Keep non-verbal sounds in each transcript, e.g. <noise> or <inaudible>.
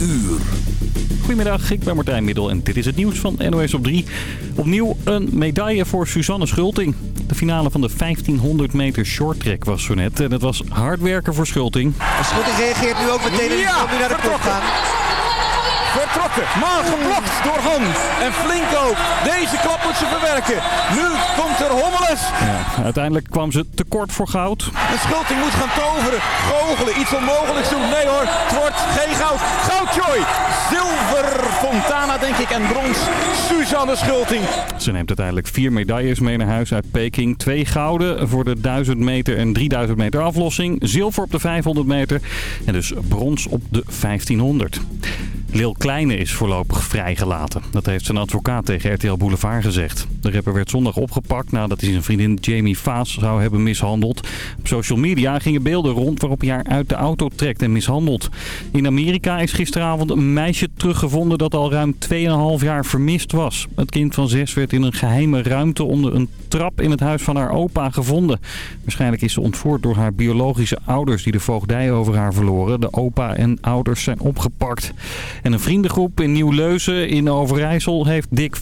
uur. Goedemiddag, ik ben Martijn Middel en dit is het nieuws van NOS op 3. Opnieuw een medaille voor Suzanne Schulting. De finale van de 1500 meter shorttrack was zo net. En het was hard werken voor Schulting. Schulting reageert nu ook meteen en Ja, nu naar de kop vertrokken. gaan. Vertrokken, maar geblokt door Hans. En flink ook. Deze klap moet ze verwerken. Nu komt er Hommeles. Ja, uiteindelijk kwam ze tekort voor goud. En Schulting moet gaan toveren, goochelen, iets onmogelijks doen. Nee hoor, het wordt geen goud. Goud, Joy. Zilver, Fontana denk ik en brons, Suzanne Schulting. Ze neemt uiteindelijk vier medailles mee naar huis uit Peking. Twee gouden voor de 1000 meter en 3000 meter aflossing. Zilver op de 500 meter en dus brons op de 1500. Lil Kleine is voorlopig vrijgelaten. Dat heeft zijn advocaat tegen RTL Boulevard gezegd. De rapper werd zondag opgepakt nadat hij zijn vriendin Jamie Faas zou hebben mishandeld. Op social media gingen beelden rond waarop hij haar uit de auto trekt en mishandelt. In Amerika is gisteravond een meisje teruggevonden dat al ruim 2,5 jaar vermist was. Het kind van zes werd in een geheime ruimte onder een trap in het huis van haar opa gevonden. Waarschijnlijk is ze ontvoerd door haar biologische ouders die de voogdij over haar verloren. De opa en ouders zijn opgepakt. En een vriendengroep in Nieuw-Leuzen in Overijssel heeft dik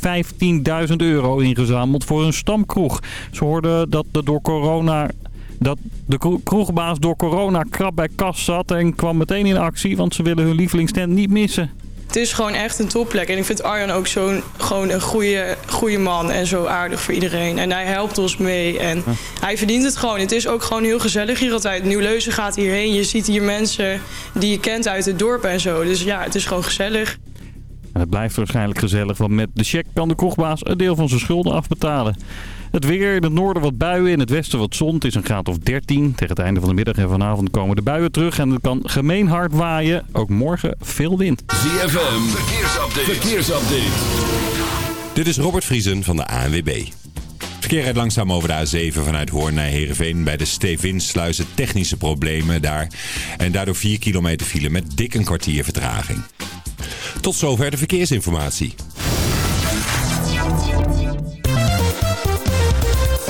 15.000 euro ingezameld voor een stamkroeg. Ze hoorden dat de door corona dat de kro- kroegbaas door corona krap bij kas zat en kwam meteen in actie, want ze willen hun lievelingstent niet missen. Het is gewoon echt een topplek. En ik vind Arjan ook zo'n gewoon een goede, goede man en zo aardig voor iedereen. En hij helpt ons mee en hij verdient het gewoon. Het is ook gewoon heel gezellig hier altijd. Nieuw-Leuzen gaat hierheen. Je ziet hier mensen die je kent uit het dorp en zo. Dus ja, het is gewoon gezellig. En het blijft waarschijnlijk gezellig, want met de cheque kan de kroegbaas een deel van zijn schulden afbetalen. Het weer, in het noorden wat buien, in het westen wat zon. Het is een graad of 13. Tegen het einde van de middag en vanavond komen de buien terug. En het kan gemeen hard waaien. Ook morgen veel wind. ZFM, verkeersupdate. verkeersupdate. Dit is Robert Vriesen van de ANWB. Verkeer rijdt langzaam over de A7 vanuit Hoorn naar Heerenveen. Bij de Stevinsluizen technische problemen daar. En daardoor 4 kilometer file met dik een kwartier vertraging. Tot zover de verkeersinformatie.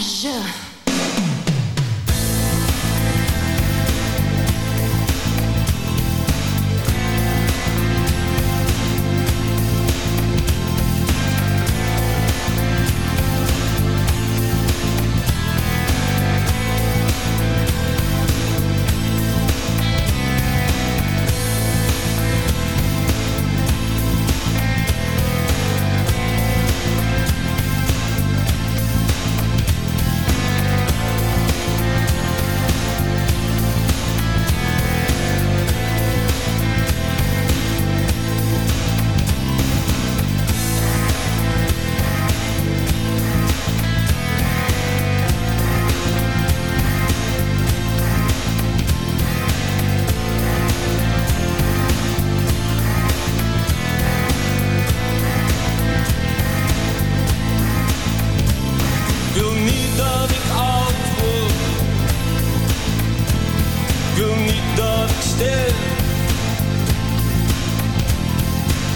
Jean.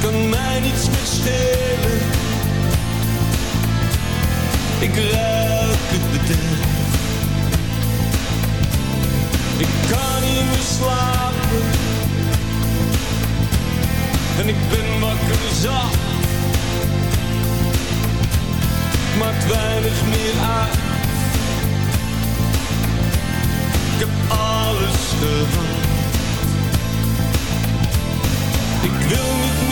kan mij niets meer schelen. Ik ruik het bedrijf. Ik kan niet meer slapen. En ik ben wakker zacht. Maakt weinig meer uit. Ik heb alles gehaald. Ik wil niet meer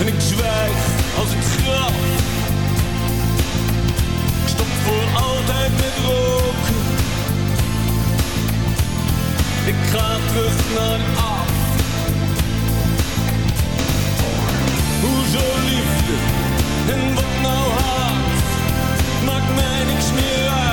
en ik zwijg als ik straf. Ik stop voor altijd met roken. Ik ga terug naar af. Hoezo liefde en wat nou haat? Maakt mij niks meer uit.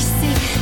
see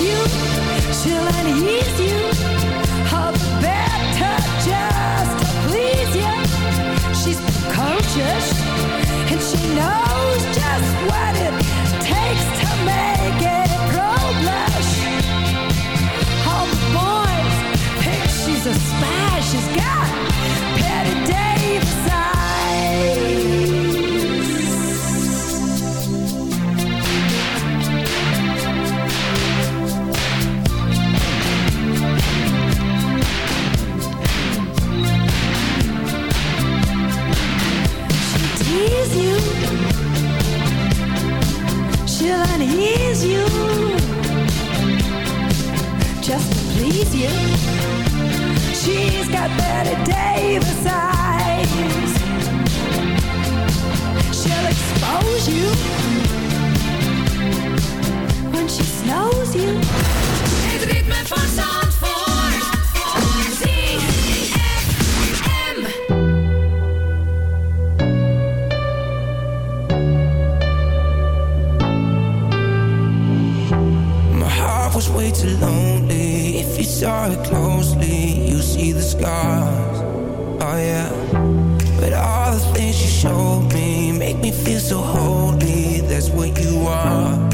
you, chill and ease you. got Betty Davis eyes. She'll expose you when she snows you. Het ritme van Zandvoort. Was way too lonely if you saw it close see the scars. Oh yeah. But all the things you showed me make me feel so holy. That's what you are.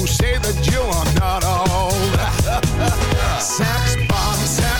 who say that you are not that. <laughs> Sex bomb, sex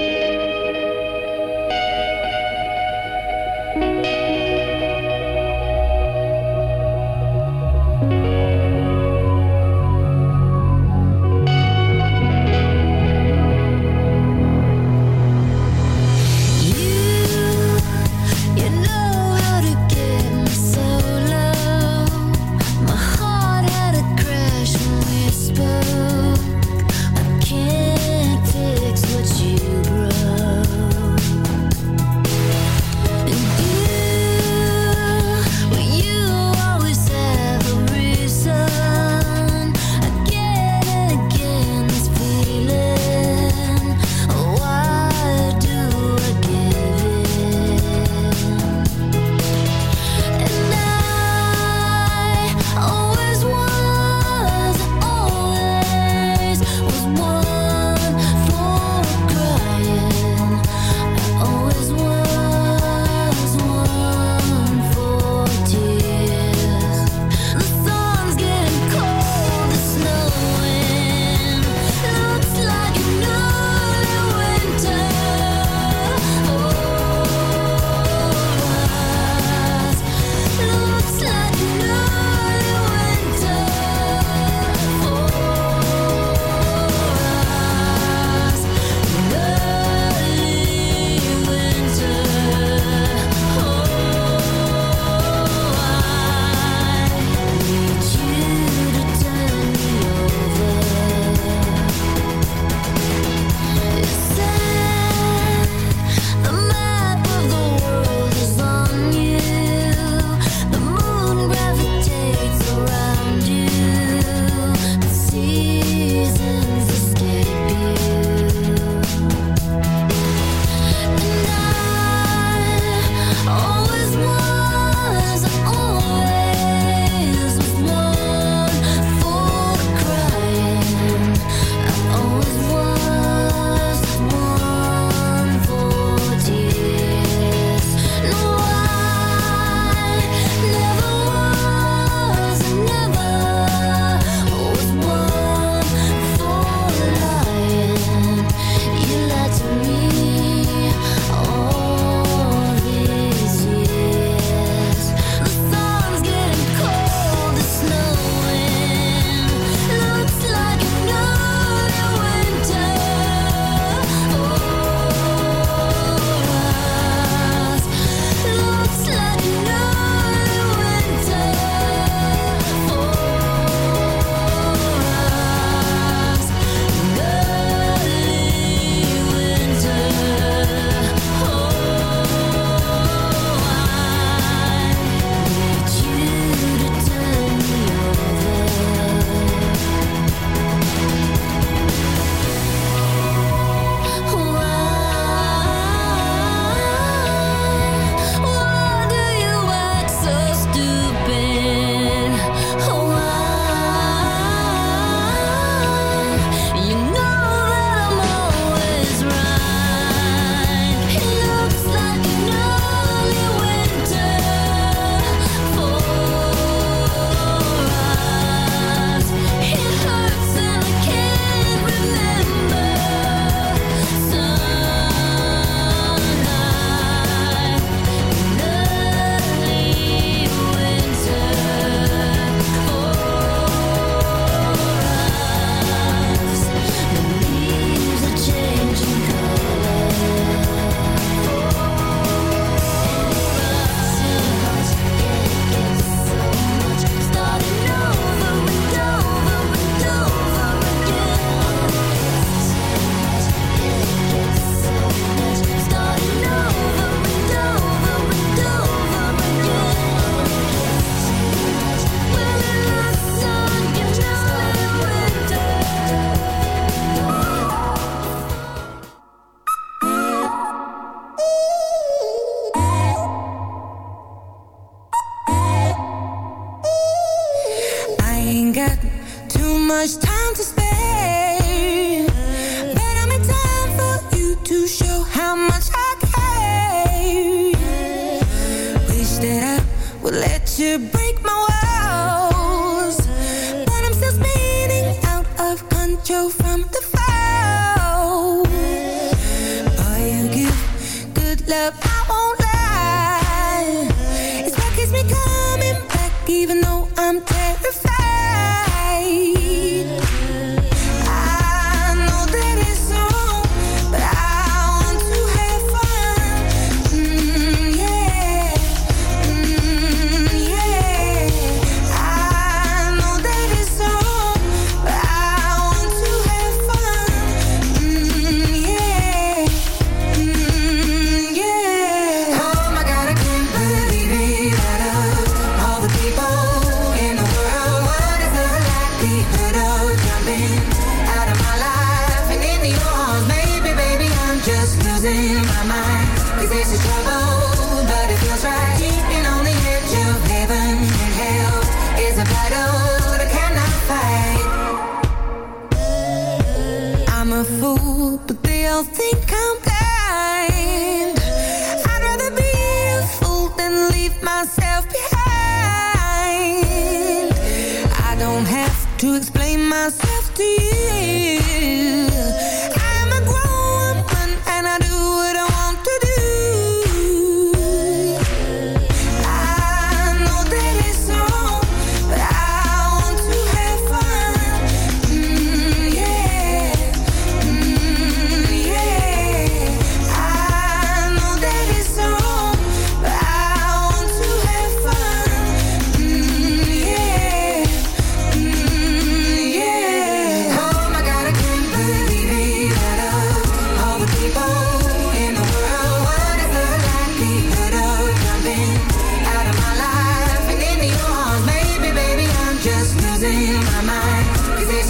even though I'm terrified.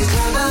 together